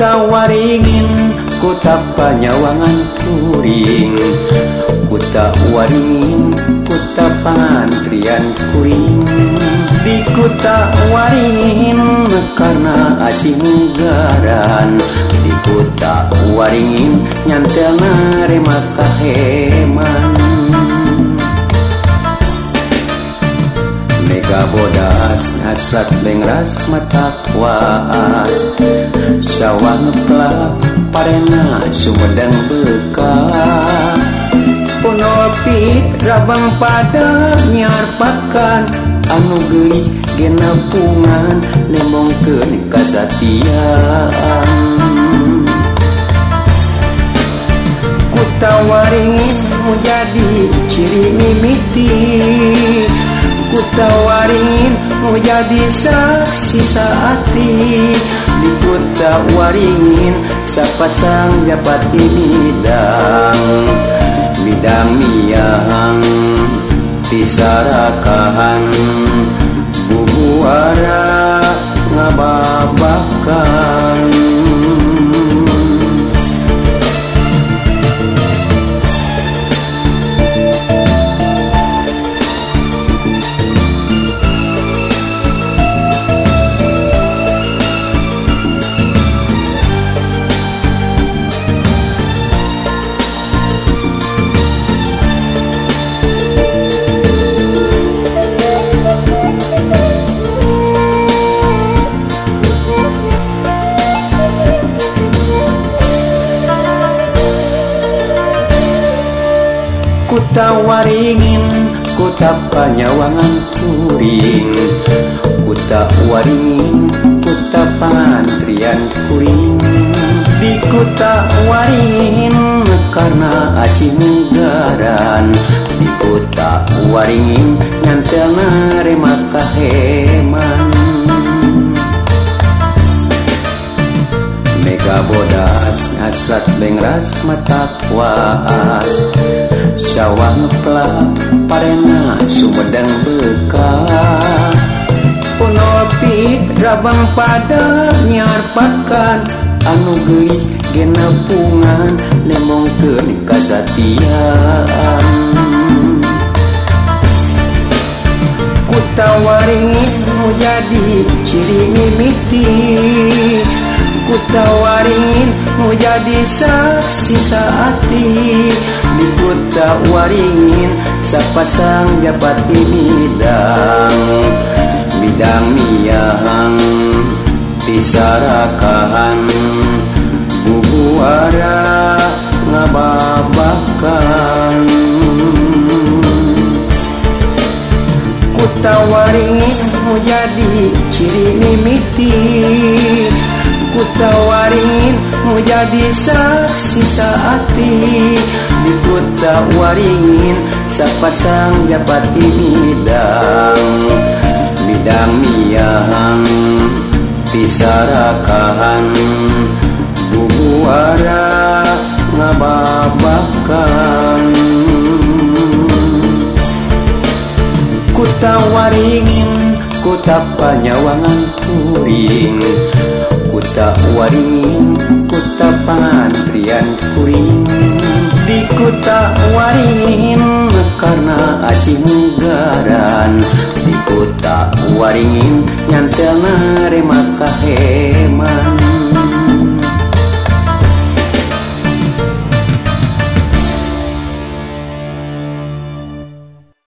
waringin kota panyawangan puring kuta waringin kota pantrian kuring. Di kota waringin karena asing garan di kota waringin nyantel narema kaheman Mega bodas hasrat lengras mata kuas sawah ngeplak parena sumedang beka Ponopit rabang pada nyar pakan. Anu gelis genapungan nemongkeun kasatian. Kutawaringin menjadi ciri mimiti. Kutawaringin mau jadi saksi saati dibuta waringin sapasang japati bidang. Bidang miang pisarakahan bubuara Kuta waringin Kuta panyawangan kuring. Kuta waringin Kuta pantrian kuring. Di kuta waringin Karena asing garan. Di kuta waringin Nyantel narema kaheman Mega bodas hasrat lengras mata kuas sawah ngeplak parena sumedang beka Ponopit rabang pada nyar pakan. Anu gelis genapungan nemongkeun kasatian. Kutawaringin mau jadi ciri mimiti. Kutawaringin mau jadi saksi saati di kota waringin sapasang japati bidang? Bidang miang pisarakahan bubuara ngababakan Kuta waringin mau jadi ciri mimiti. Kuta waringin mau jadi saksi saati di kota waringin sapasang japati bidang? Bidang miang pisarakahan bubuara ngababakan Kuta waringin kota panyawangan kuring Kuta waringin pantrian kuring buta waringin karena asih garan di kota waringin nyantel remaka hema